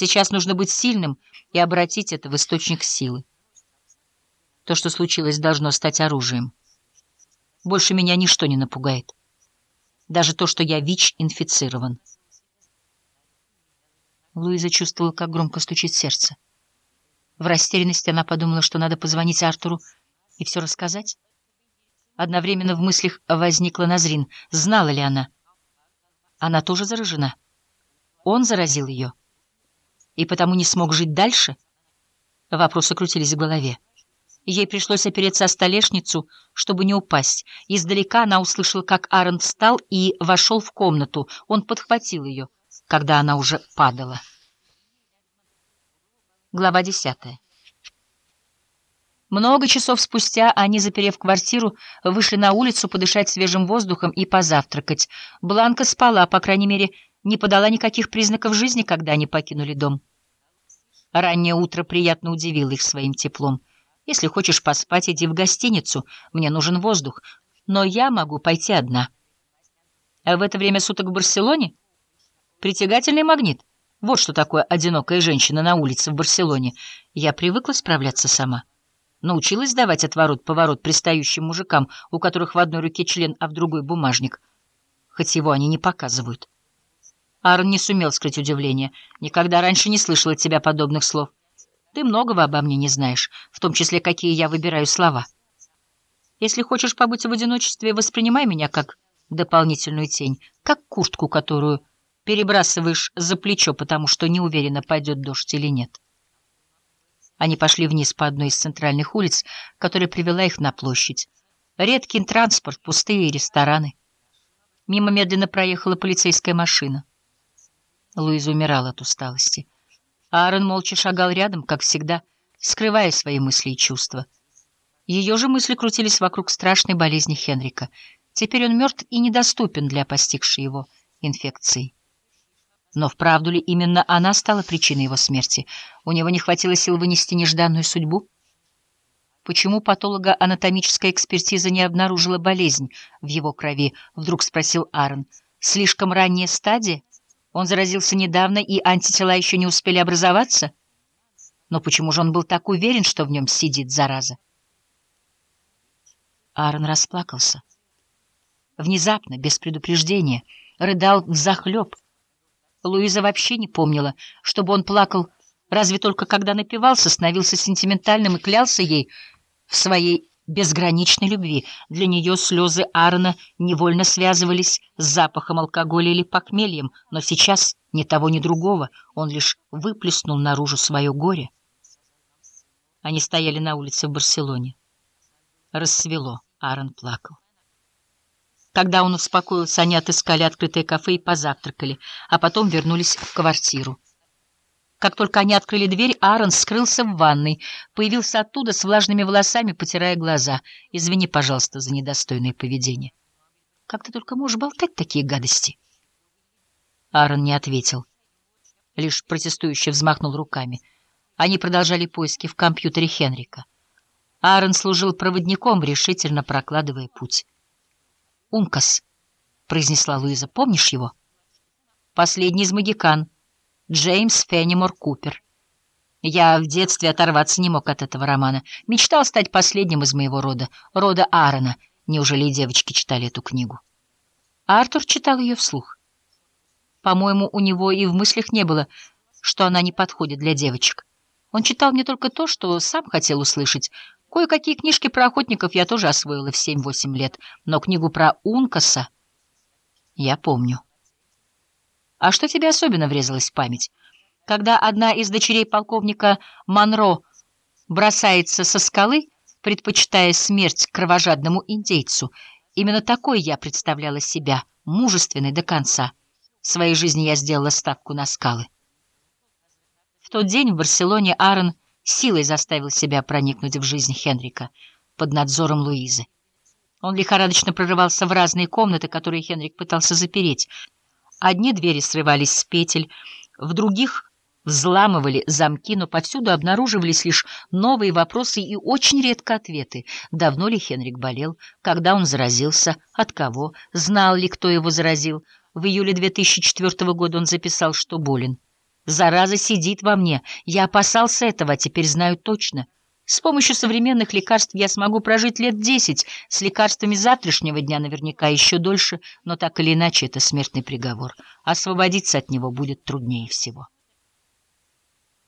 Сейчас нужно быть сильным и обратить это в источник силы. То, что случилось, должно стать оружием. Больше меня ничто не напугает. Даже то, что я ВИЧ-инфицирован. Луиза чувствовала, как громко стучит сердце. В растерянности она подумала, что надо позвонить Артуру и все рассказать. Одновременно в мыслях возникла Назрин. Знала ли она? Она тоже заражена. Он заразил ее. И потому не смог жить дальше? Вопросы крутились в голове. Ей пришлось опереться о столешницу, чтобы не упасть. Издалека она услышала, как Аарон встал и вошел в комнату. Он подхватил ее, когда она уже падала. Глава десятая. Много часов спустя они, заперев квартиру, вышли на улицу подышать свежим воздухом и позавтракать. Бланка спала, по крайней мере, не подала никаких признаков жизни, когда они покинули дом. Раннее утро приятно удивило их своим теплом. Если хочешь поспать, иди в гостиницу. Мне нужен воздух. Но я могу пойти одна. А в это время суток в Барселоне? Притягательный магнит. Вот что такое одинокая женщина на улице в Барселоне. Я привыкла справляться сама. Научилась давать отворот-поворот пристающим мужикам, у которых в одной руке член, а в другой бумажник. Хоть его они не показывают. Аарон не сумел скрыть удивление. Никогда раньше не слышал от тебя подобных слов. Ты многого обо мне не знаешь, в том числе, какие я выбираю слова. Если хочешь побыть в одиночестве, воспринимай меня как дополнительную тень, как куртку, которую перебрасываешь за плечо, потому что не уверена, пойдет дождь или нет. Они пошли вниз по одной из центральных улиц, которая привела их на площадь. Редкий транспорт, пустые рестораны. Мимо медленно проехала полицейская машина. Луиза умирала от усталости. Аарон молча шагал рядом, как всегда, скрывая свои мысли и чувства. Ее же мысли крутились вокруг страшной болезни Хенрика. Теперь он мертв и недоступен для постигшей его инфекции. Но вправду ли именно она стала причиной его смерти? У него не хватило сил вынести нежданную судьбу? Почему патологоанатомическая экспертиза не обнаружила болезнь в его крови? Вдруг спросил Аарон. Слишком ранняя стадия? Он заразился недавно, и антитела еще не успели образоваться? Но почему же он был так уверен, что в нем сидит зараза? Аарон расплакался. Внезапно, без предупреждения, рыдал взахлеб. Луиза вообще не помнила, чтобы он плакал, разве только когда напивался, становился сентиментальным и клялся ей в своей безграничной любви. Для нее слезы Аарона невольно связывались с запахом алкоголя или похмельем, но сейчас ни того, ни другого, он лишь выплеснул наружу свое горе. Они стояли на улице в Барселоне. Рассвело, Аарон плакал. Когда он успокоился, они отыскали открытое кафе и позавтракали, а потом вернулись в квартиру. Как только они открыли дверь, Аарон скрылся в ванной, появился оттуда с влажными волосами, потирая глаза. «Извини, пожалуйста, за недостойное поведение». «Как ты только можешь болтать такие гадости?» Аарон не ответил, лишь протестующе взмахнул руками. Они продолжали поиски в компьютере Хенрика. Аарон служил проводником, решительно прокладывая путь. «Ункас», — произнесла Луиза, — «помнишь его?» «Последний из магикан». Джеймс Феннимор Купер. Я в детстве оторваться не мог от этого романа. Мечтал стать последним из моего рода, рода Аарона. Неужели и девочки читали эту книгу? Артур читал ее вслух. По-моему, у него и в мыслях не было, что она не подходит для девочек. Он читал не только то, что сам хотел услышать. Кое-какие книжки про охотников я тоже освоила в 7-8 лет, но книгу про Ункаса я помню. А что тебе особенно врезалось в память? Когда одна из дочерей полковника Монро бросается со скалы, предпочитая смерть кровожадному индейцу, именно такой я представляла себя, мужественной до конца. В своей жизни я сделала ставку на скалы. В тот день в Барселоне Аарон силой заставил себя проникнуть в жизнь Хенрика под надзором Луизы. Он лихорадочно прорывался в разные комнаты, которые Хенрик пытался запереть — Одни двери срывались с петель, в других взламывали замки, но повсюду обнаруживались лишь новые вопросы и очень редко ответы. Давно ли Хенрик болел? Когда он заразился? От кого? Знал ли, кто его заразил? В июле 2004 года он записал, что болен. Зараза сидит во мне. Я опасался этого, а теперь знаю точно. С помощью современных лекарств я смогу прожить лет десять, с лекарствами завтрашнего дня наверняка еще дольше, но так или иначе это смертный приговор. Освободиться от него будет труднее всего.